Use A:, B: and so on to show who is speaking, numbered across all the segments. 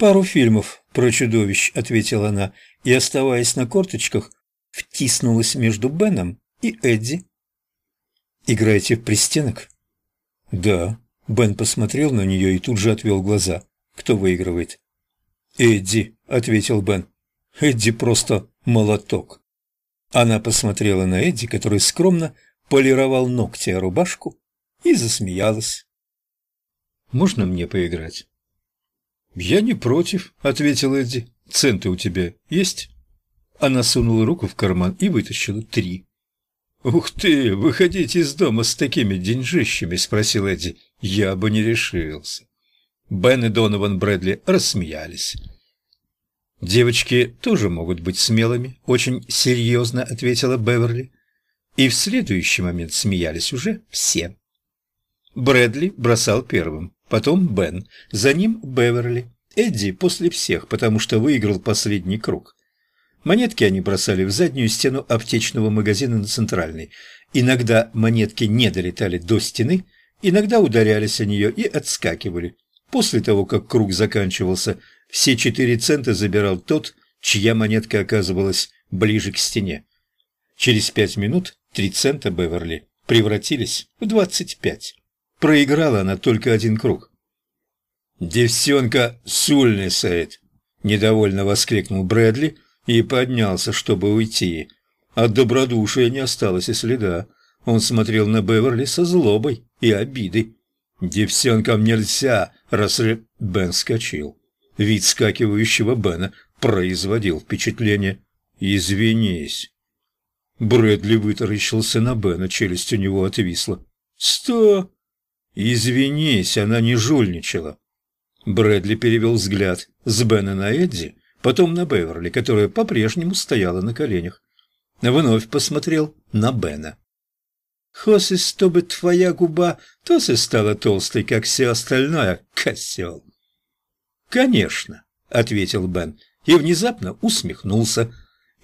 A: «Пару фильмов про чудовищ», — ответила она, и, оставаясь на корточках, втиснулась между Беном и Эдди. «Играете в пристенок?» «Да». Бен посмотрел на нее и тут же отвел глаза. «Кто выигрывает?» «Эдди», — ответил Бен. «Эдди просто молоток». Она посмотрела на Эдди, который скромно полировал ногти о рубашку, и засмеялась. «Можно мне поиграть?» «Я не против», — ответил Эдди. «Центы у тебя есть?» Она сунула руку в карман и вытащила три. «Ух ты, выходить из дома с такими деньжищами?» – спросил Эдди. «Я бы не решился». Бен и Донован Брэдли рассмеялись. «Девочки тоже могут быть смелыми», – очень серьезно ответила Беверли. И в следующий момент смеялись уже все. Брэдли бросал первым, потом Бен, за ним Беверли, Эдди после всех, потому что выиграл последний круг. Монетки они бросали в заднюю стену аптечного магазина на центральной. Иногда монетки не долетали до стены, иногда ударялись о нее и отскакивали. После того, как круг заканчивался, все четыре цента забирал тот, чья монетка оказывалась ближе к стене. Через пять минут три цента Беверли превратились в двадцать пять. Проиграла она только один круг. «Девсенка сульный сайт!» – недовольно воскликнул Брэдли – и поднялся, чтобы уйти. От добродушия не осталось и следа. Он смотрел на Беверли со злобой и обидой. «Девсенкам нельзя!» – раз Бен скачил. Вид скакивающего Бена производил впечатление. «Извинись!» Брэдли вытаращился на Бена, челюсть у него отвисла. «Сто!» «Извинись, она не жульничала!» Брэдли перевел взгляд с Бена на Эдди, потом на Беверли, которая по-прежнему стояла на коленях. Вновь посмотрел на Бена. «Хосис, чтобы твоя губа тоже стала толстой, как все остальное, косел!» «Конечно», — ответил Бен, и внезапно усмехнулся.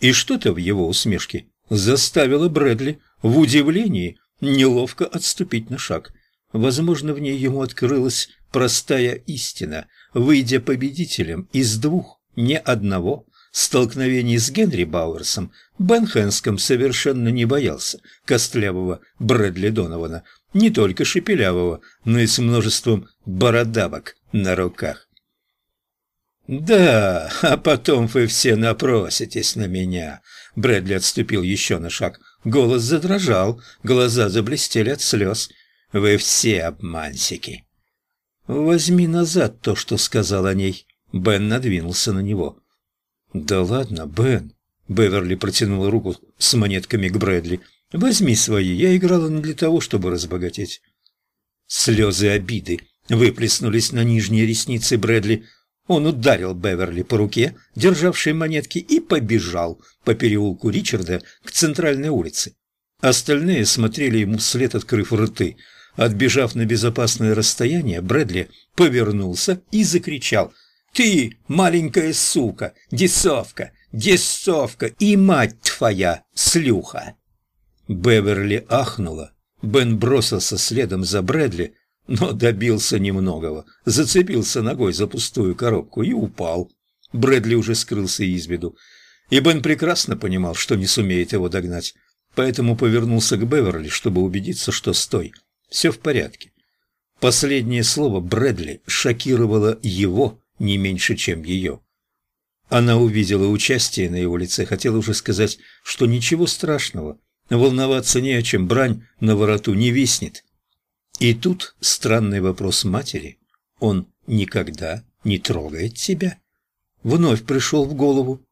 A: И что-то в его усмешке заставило Брэдли в удивлении неловко отступить на шаг. Возможно, в ней ему открылась простая истина. Выйдя победителем из двух ни одного столкновений с Генри Бауэрсом Бен Хэнском совершенно не боялся костлявого Брэдли Донована, не только шепелявого, но и с множеством бородавок на руках. «Да, а потом вы все напроситесь на меня», — Брэдли отступил еще на шаг. Голос задрожал, глаза заблестели от слез. «Вы все обманщики». «Возьми назад то, что сказал о ней», Бен надвинулся на него. «Да ладно, Бен!» Беверли протянула руку с монетками к Брэдли. «Возьми свои, я играла не для того, чтобы разбогатеть». Слезы обиды выплеснулись на нижние ресницы Брэдли. Он ударил Беверли по руке, державшей монетки, и побежал по переулку Ричарда к центральной улице. Остальные смотрели ему вслед, открыв рты. Отбежав на безопасное расстояние, Брэдли повернулся и закричал – ты, маленькая сука, десовка, десовка и мать твоя, слюха!» Беверли ахнула. Бен бросился следом за Брэдли, но добился немногого. Зацепился ногой за пустую коробку и упал. Брэдли уже скрылся из виду. И Бен прекрасно понимал, что не сумеет его догнать, поэтому повернулся к Беверли, чтобы убедиться, что стой. Все в порядке. Последнее слово Брэдли шокировало его, не меньше, чем ее. Она увидела участие на его лице, хотела уже сказать, что ничего страшного, волноваться не о чем, брань на вороту не виснет. И тут странный вопрос матери. Он никогда не трогает тебя? Вновь пришел в голову.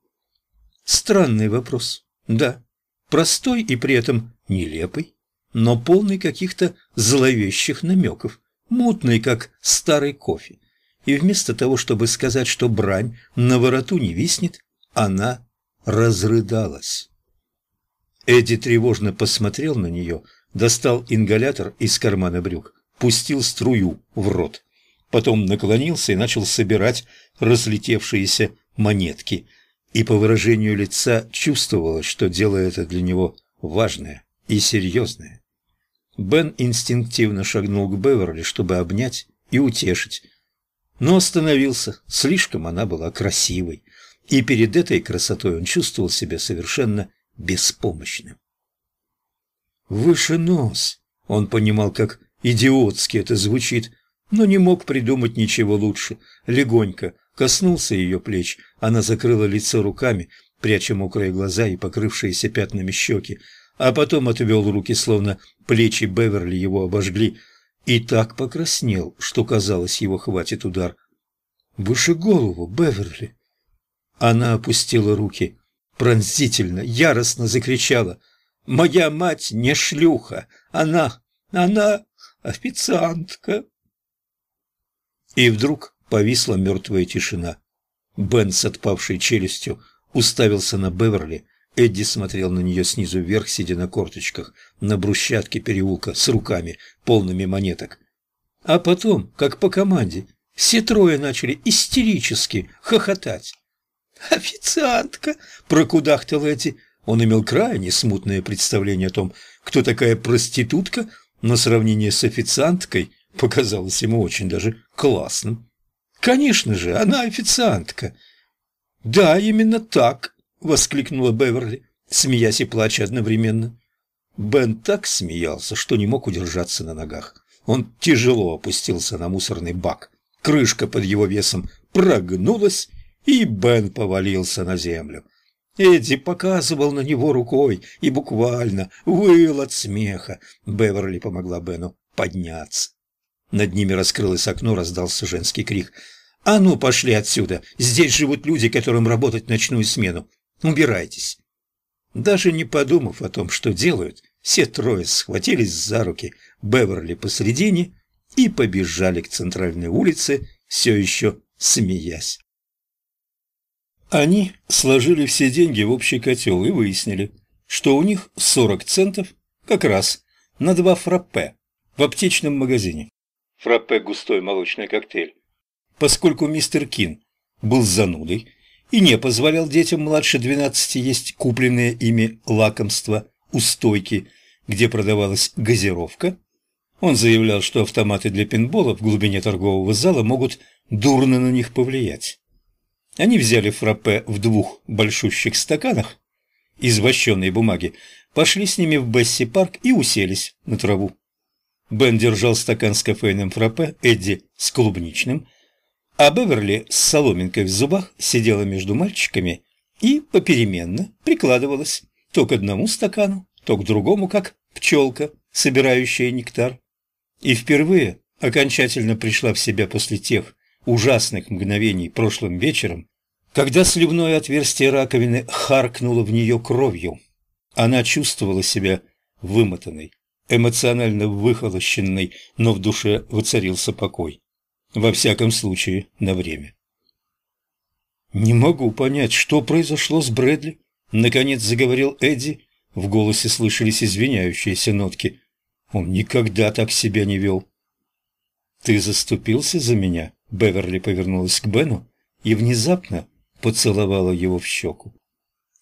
A: Странный вопрос, да, простой и при этом нелепый, но полный каких-то зловещих намеков, мутный, как старый кофе и вместо того, чтобы сказать, что брань на вороту не виснет, она разрыдалась. Эдди тревожно посмотрел на нее, достал ингалятор из кармана брюк, пустил струю в рот. Потом наклонился и начал собирать разлетевшиеся монетки. И по выражению лица чувствовалось, что дело это для него важное и серьезное. Бен инстинктивно шагнул к Беверли, чтобы обнять и утешить, но остановился, слишком она была красивой, и перед этой красотой он чувствовал себя совершенно беспомощным. «Выше нос!» Он понимал, как идиотски это звучит, но не мог придумать ничего лучше. Легонько коснулся ее плеч, она закрыла лицо руками, пряча мокрые глаза и покрывшиеся пятнами щеки, а потом отвел руки, словно плечи Беверли его обожгли, и так покраснел, что, казалось, его хватит удар. «Выше голову, Беверли!» Она опустила руки, пронзительно, яростно закричала. «Моя мать не шлюха! Она, она официантка!» И вдруг повисла мертвая тишина. Бен с отпавшей челюстью уставился на Беверли. Эдди смотрел на нее снизу вверх, сидя на корточках, на брусчатке переулка, с руками, полными монеток. А потом, как по команде, все трое начали истерически хохотать. «Официантка!» – прокудахтал Эдди. Он имел крайне смутное представление о том, кто такая проститутка, но сравнение с официанткой показалось ему очень даже классным. «Конечно же, она официантка!» «Да, именно так!» – воскликнула Беверли, смеясь и плача одновременно. Бен так смеялся, что не мог удержаться на ногах. Он тяжело опустился на мусорный бак. Крышка под его весом прогнулась, и Бен повалился на землю. Эдди показывал на него рукой и буквально выл от смеха. Беверли помогла Бену подняться. Над ними раскрылось окно, раздался женский крик. «А ну, пошли отсюда! Здесь живут люди, которым работать ночную смену. Убирайтесь!» Даже не подумав о том, что делают, все трое схватились за руки Беверли посредине и побежали к центральной улице, все еще смеясь. Они сложили все деньги в общий котел и выяснили, что у них 40 центов как раз на два фраппе в аптечном магазине. Фраппе – густой молочный коктейль. Поскольку мистер Кин был занудой и не позволял детям младше 12 есть купленные ими лакомства у стойки, где продавалась газировка, он заявлял, что автоматы для пинбола в глубине торгового зала могут дурно на них повлиять. Они взяли фраппе в двух большущих стаканах из вощенной бумаги, пошли с ними в Бесси-парк и уселись на траву. Бен держал стакан с кофейным фраппе, Эдди с клубничным, а Беверли с соломинкой в зубах сидела между мальчиками и попеременно прикладывалась то к одному стакану, то к другому, как пчелка, собирающая нектар. И впервые окончательно пришла в себя после тех ужасных мгновений прошлым вечером, когда сливное отверстие раковины харкнуло в нее кровью. Она чувствовала себя вымотанной, эмоционально выхолощенной, но в душе воцарился покой. Во всяком случае, на время. «Не могу понять, что произошло с Брэдли», — наконец заговорил Эдди. В голосе слышались извиняющиеся нотки. Он никогда так себя не вел. «Ты заступился за меня?» Беверли повернулась к Бену и внезапно поцеловала его в щеку.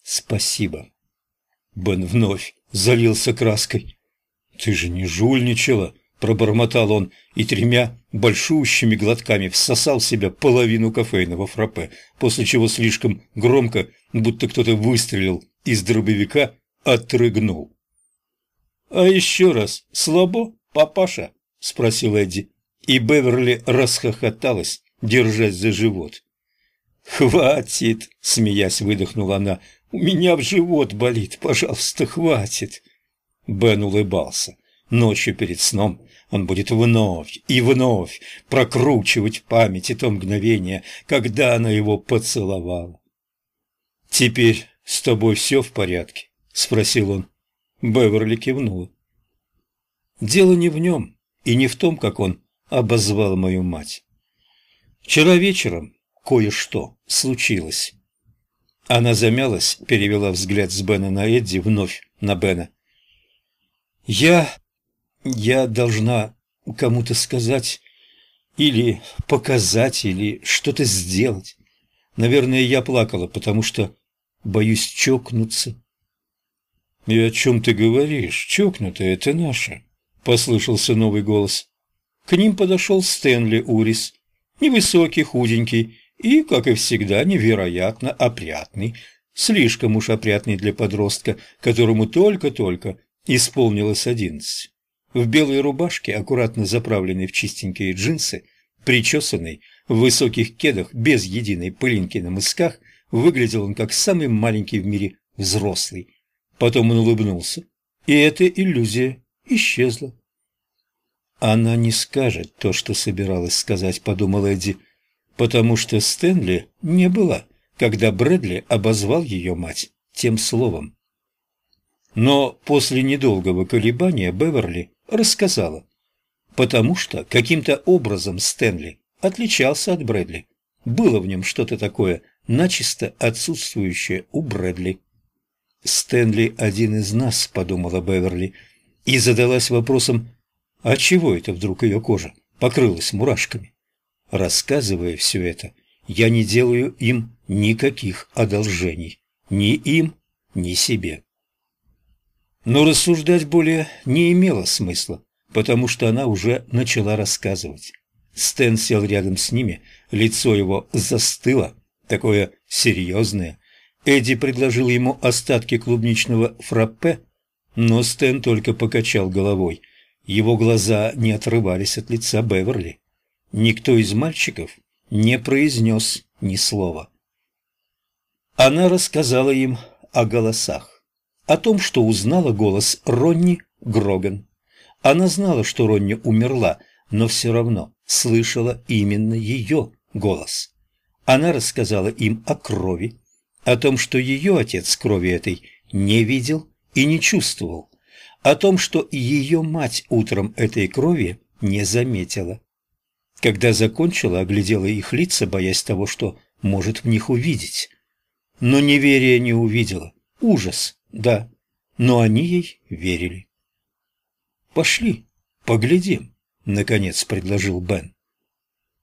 A: «Спасибо». Бен вновь залился краской. «Ты же не жульничала!» – пробормотал он и тремя большущими глотками всосал в себя половину кофейного фраппе, после чего слишком громко, будто кто-то выстрелил из дробовика, отрыгнул. «А еще раз слабо, папаша?» – спросил Эдди и Беверли расхохоталась, держась за живот. «Хватит!» – смеясь выдохнула она. «У меня в живот болит, пожалуйста, хватит!» Бен улыбался. Ночью перед сном он будет вновь и вновь прокручивать в памяти то мгновение, когда она его поцеловала. «Теперь с тобой все в порядке?» – спросил он. Беверли кивнула. «Дело не в нем и не в том, как он обозвал мою мать. Вчера вечером кое-что случилось. Она замялась, перевела взгляд с Бена на Эдди, вновь на Бена. «Я... я должна кому-то сказать или показать, или что-то сделать. Наверное, я плакала, потому что боюсь чокнуться». «И о чем ты говоришь? Чокнутая это наша», — послышался новый голос. К ним подошел Стэнли Урис. невысокий, худенький и, как и всегда, невероятно опрятный, слишком уж опрятный для подростка, которому только-только исполнилось одиннадцать. В белой рубашке, аккуратно заправленной в чистенькие джинсы, причесанный, в высоких кедах, без единой пылинки на мысках, выглядел он как самый маленький в мире взрослый. Потом он улыбнулся, и эта иллюзия исчезла. «Она не скажет то, что собиралась сказать», — подумал Эдди, потому что Стэнли не была, когда Брэдли обозвал ее мать тем словом. Но после недолгого колебания Беверли рассказала, потому что каким-то образом Стэнли отличался от Брэдли. Было в нем что-то такое, начисто отсутствующее у Брэдли. «Стэнли один из нас», — подумала Беверли, и задалась вопросом, а чего это вдруг ее кожа покрылась мурашками? Рассказывая все это, я не делаю им никаких одолжений, ни им, ни себе. Но рассуждать более не имело смысла, потому что она уже начала рассказывать. Стэн сел рядом с ними, лицо его застыло, такое серьезное. Эдди предложил ему остатки клубничного фраппе, но Стэн только покачал головой. Его глаза не отрывались от лица Беверли. Никто из мальчиков не произнес ни слова. Она рассказала им о голосах о том, что узнала голос Ронни Гроган. Она знала, что Ронни умерла, но все равно слышала именно ее голос. Она рассказала им о крови, о том, что ее отец крови этой не видел и не чувствовал, о том, что ее мать утром этой крови не заметила. Когда закончила, оглядела их лица, боясь того, что может в них увидеть. Но неверия не увидела, ужас да, но они ей верили. «Пошли, поглядим», — наконец предложил Бен.